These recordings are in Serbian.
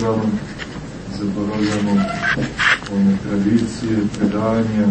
zaboravljamo, zaboravljamo one tradicije, predanja,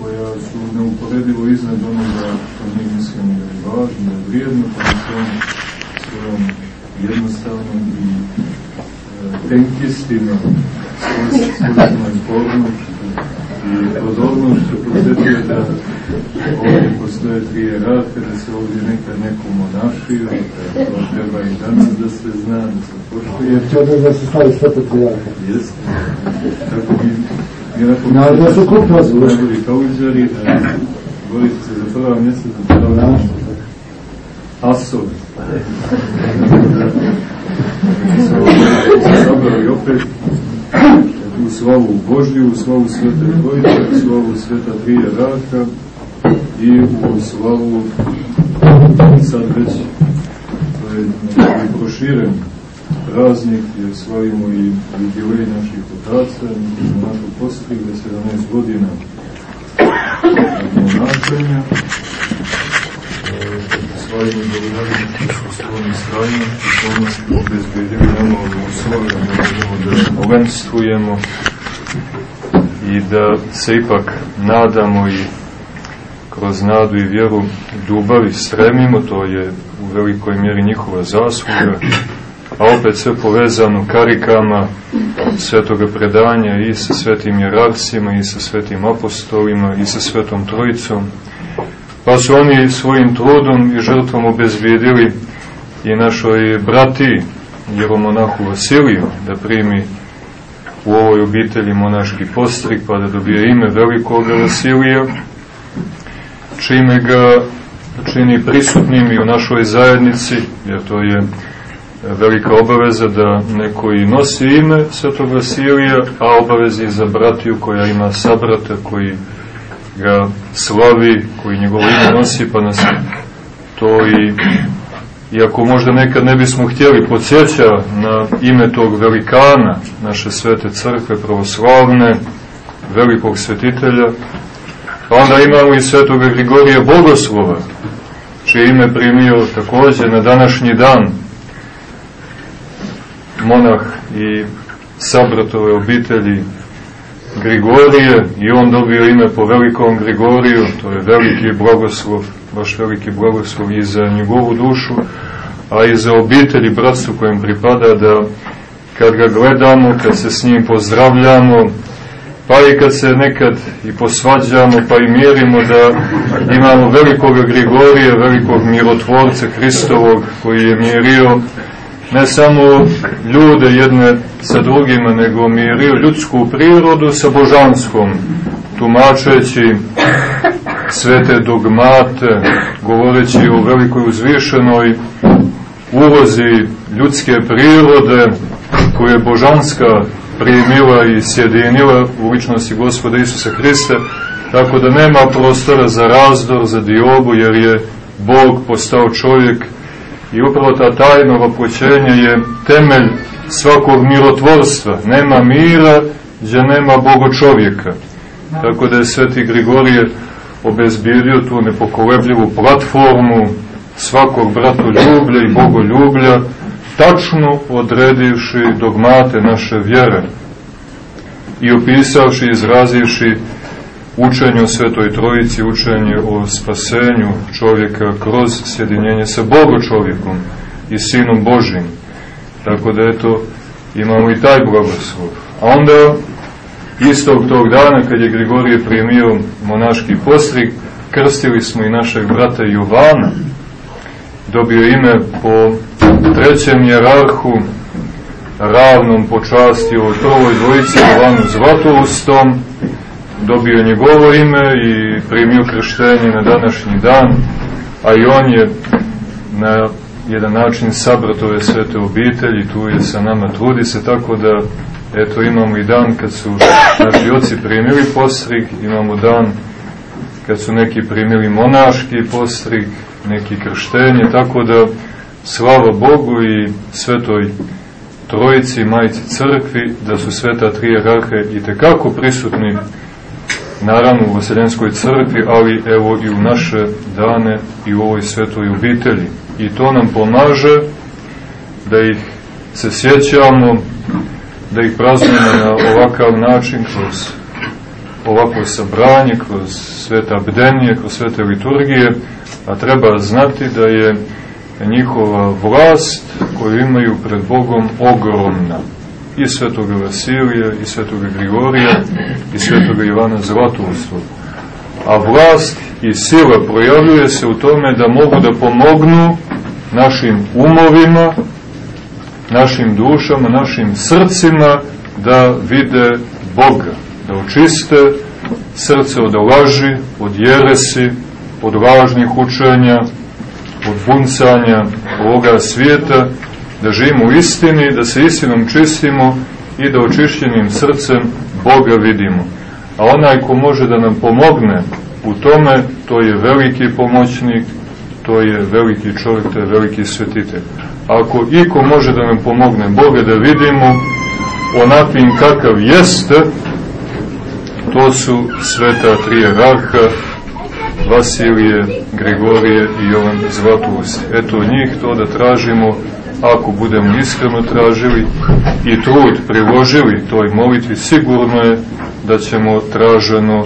koja su neuporedivo iznad onoga što mi mislimo da je važno, da je vrijedno, pa svojom, svojom jednostavnom i e, tenkistima, svojstvenom zbornošću i pozornošću podsjetio da ovdje postoje tri jerarhe, da se ovdje nekad neko monašio, da to treba i danas da se zna, da se poštuje. Htio da se stavi sve to tri jerarhe. Jeste. Tako mi No, da su kup vas Najbolji kauđari, borite se za prva mjesta, za prva mjesta. Asovi. Sabrali opet u slavu Božju, u slavu Svete Trojice, u slavu Sveta Trije Raka i u slavu sad već to je proširen praznik jer slavimo i jubilej naših otaca, našu postigli 17 godina monašenja. Slavimo i su svojim strajima i pomoći obezbedili nama ove uslove ovenstujemo i da se ipak nadamo i kroz nadu i vjeru ljubavi stremimo, to je u velikoj mjeri njihova zasluga, a opet sve povezano karikama svetoga predanja i sa svetim jerarcima i sa svetim apostolima i sa svetom trojicom. Pa su oni svojim trudom i žrtvom obezbijedili i našoj brati jeromonahu Vasiliju da primi u ovoj obitelji monaški postrik pa da dobije ime velikog Vasilija čime ga čini prisutnim i u našoj zajednici jer to je velika obaveza da neko i nosi ime Svetog Vasilija, a obavezi za bratiju koja ima sabrata, koji ga slavi, koji njegovo ime nosi, pa nas to i iako možda nekad ne bismo htjeli podsjeća na ime tog velikana naše svete crkve pravoslavne, velikog svetitelja, pa onda imamo i svetoga Grigorija Bogoslova, čije ime primio takođe na današnji dan monah i sabratove obitelji Grigorije i on dobio ime po velikom Grigoriju, to je veliki blagoslov, baš veliki blagoslov i za njegovu dušu, a i za obitelj i bratstvo kojem pripada da kad ga gledamo, kad se s njim pozdravljamo, pa i kad se nekad i posvađamo, pa i mjerimo da imamo velikog Grigorija, velikog mirotvorca Hristovog koji je mjerio ne samo ljude jedne sa drugima, nego mirio ljudsku prirodu sa božanskom, tumačeći svete dogmate, govoreći o velikoj uzvišenoj ulozi ljudske prirode, koju je božanska primila i sjedinila u ličnosti gospoda Isusa Hrista, tako da nema prostora za razdor, za diobu, jer je Bog postao čovjek I upravo ta tajno vapućenje je temelj svakog mirotvorstva. Nema mira gdje nema Bogo čovjeka. Tako da je Sveti Grigorije obezbirio tu nepokolebljivu platformu svakog bratoljublja i bogoljublja, tačno odredivši dogmate naše vjere i opisavši, izrazivši učenje o Svetoj Trojici, učenje o spasenju čovjeka kroz sjedinjenje sa Bogo čovjekom i Sinom Božim. Tako da eto, imamo i taj blagoslov. A onda, istog tog dana, kad je Grigorije primio monaški postrig, krstili smo i našeg brata Jovana, dobio ime po trećem jerarhu, ravnom počasti o trovoj dvojici Jovanu Zlatoustom, dobio njegovo ime i primio krštenje na današnji dan, a i on je na jedan način sabratove svete obitelji, tu je sa nama, trudi se tako da eto imamo i dan kad su naši oci primili postrig, imamo dan kad su neki primili monaški postrig, neki krštenje, tako da slava Bogu i svetoj trojici, majici crkvi, da su sveta tri jerarhe i tekako prisutni naravno u Vaseljenskoj crkvi, ali evo i u naše dane i u ovoj svetoj obitelji. I to nam pomaže da ih se sjećamo, da ih praznujemo na ovakav način, kroz ovako sabranje, kroz sveta bdenije, kroz svete liturgije, a treba znati da je njihova vlast koju imaju pred Bogom ogromna. I svetoga Vasilija, i svetoga Grigorija, i svetoga Ivana Zlatoustva. A vlast i sila projavljuje se u tome da mogu da pomognu našim umovima, našim dušama, našim srcima da vide Boga, da očiste srce od laži, od jeresi, od lažnih učenja, od buncanja ovoga svijeta, da živimo u istini, da se istinom čistimo i da očišćenim srcem Boga vidimo. A onaj ko može da nam pomogne u tome, to je veliki pomoćnik, to je veliki čovjek, to je veliki svetitelj. Ako iko može da nam pomogne Boga da vidimo onakvim kakav jeste, to su sveta tri raha, Vasilije, Grigorije i Jovan Zlatus. Eto njih to da tražimo, ako budemo iskreno tražili i trud priložili toj molitvi, sigurno je da ćemo traženo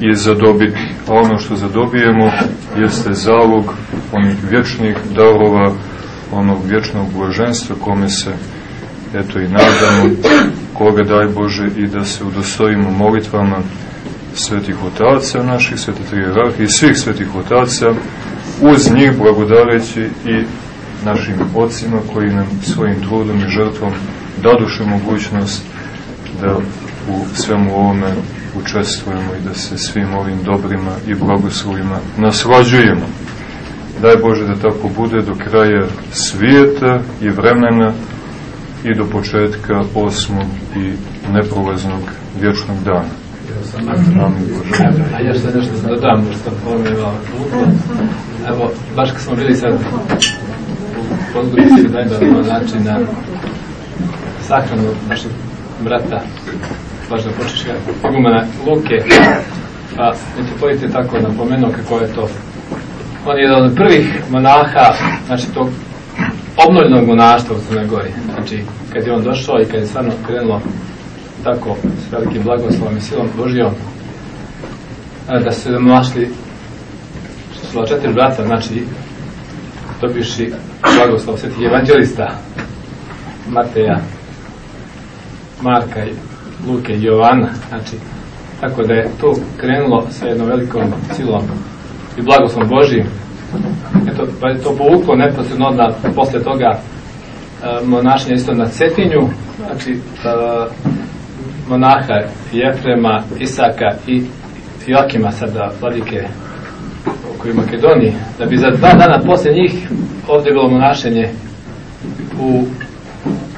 i zadobiti. A ono što zadobijemo jeste zalog onih vječnih darova, onog vječnog blaženstva kome se eto i nadamo, koga daj Bože i da se udostojimo molitvama svetih otaca naših, svetih trijerarhi i svih svetih otaca, uz njih blagodareći i našim ocima koji nam svojim trudom i žrtvom daduše mogućnost da u svemu ovome učestvujemo i da se svim ovim dobrima i blagoslovima naslađujemo. Daj Bože da tako bude do kraja svijeta i vremena i do početka osmog i neprolaznog vječnog dana. A još sad nešto da dodam, što pomenula Evo, baš kad smo bili sad u podgorici da na način na sahranu našeg brata, baš da počeš ja, igumana Luke, pa metropolite tako napomenuo kako je to on je jedan od prvih monaha, znači tog obnovljenog monaštva u Crnoj Gori. Znači, kad je on došao i kad je stvarno krenulo tako s velikim blagoslovom i silom Božijom da su se našli što četiri brata, znači dobiši blagoslov svetih evanđelista Mateja, Marka, Luke i Jovana, znači tako da je to krenulo sa jednom velikom silom i blagoslovom Božijim eto, pa je to povuklo neposredno onda posle toga monašnje isto na Cetinju znači monaha Jefrema, Isaka i Joakima sada vladike koji u Makedoniji, da bi za dva dana posle njih ovde bilo monašenje u,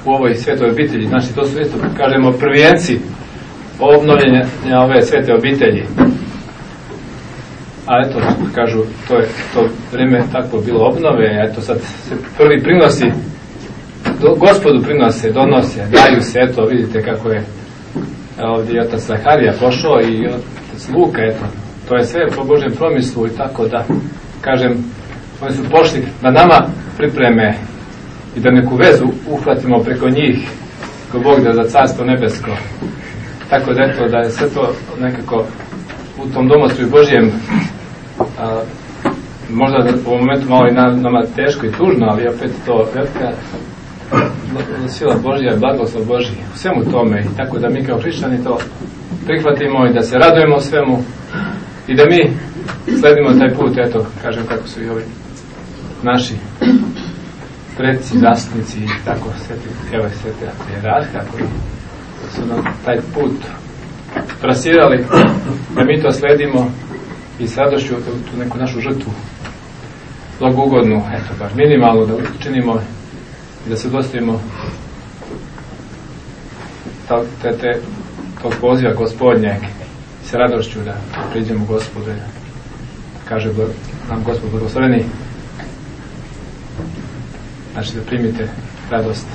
u ovoj svetoj obitelji. Znači, to su isto, kažemo, prvijenci obnovljenja ove svete obitelji. A eto, kažu, to je to vreme tako bilo obnove, a eto sad se prvi prinosi, do, gospodu prinose, donose, daju se, eto, vidite kako je ovdje je otac Zaharija pošao i otac Luka, eto, to je sve po Božem promislu i tako da, kažem, oni su pošli da nama pripreme i da neku vezu uhvatimo preko njih, ko Bog da za carstvo nebesko. Tako da, eto, da je sve to nekako u tom domostru Božjem a, možda u momentu malo i na, nama teško i tužno, ali opet to velika sila Božja i blagoslov Božji u svemu tome i tako da mi kao hrišćani to prihvatimo i da se radujemo svemu i da mi sledimo taj put, eto, kažem kako su i ovi naši predci, zastupnici i tako sveti, evo je sveti jerarha koji su nam taj put trasirali da mi to sledimo i s radošću tu neku našu žrtvu blagugodnu, eto, baš minimalno da učinimo i da se dostavimo te, te, tog poziva gospodnjeg. Sa radošću da priđemo gospode da kaže nam gospod blagosloveni. Znači da primite radost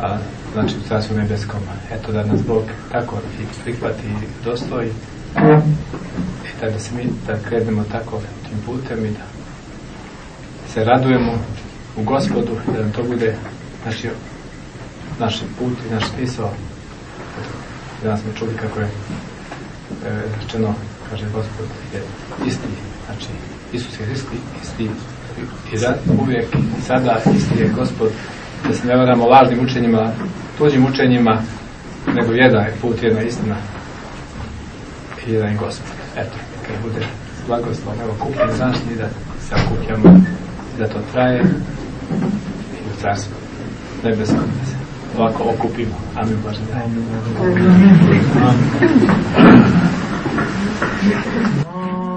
a znači u carstvu nebeskom eto da nas Bog tako i prihvati i dostoji i da, da se mi da krenemo tako tim putem i da se radujemo u gospodu, da nam to bude naši, naš put i naš smisao. Danas smo čuli kako je e, rečeno, kaže Gospod, je isti, znači Isus je isti, isti i da, uvijek i sada isti je Gospod, da se ne varamo lažnim učenjima, tuđim učenjima, nego jedan je put, jedna istina i jedan je Gospod. Eto, kad bude blagoslov, evo kupim značni da se okupljamo, da to traje i u carstvu nebeskom da se ovako okupimo. Amin Bože. Amin. Amin. Amin.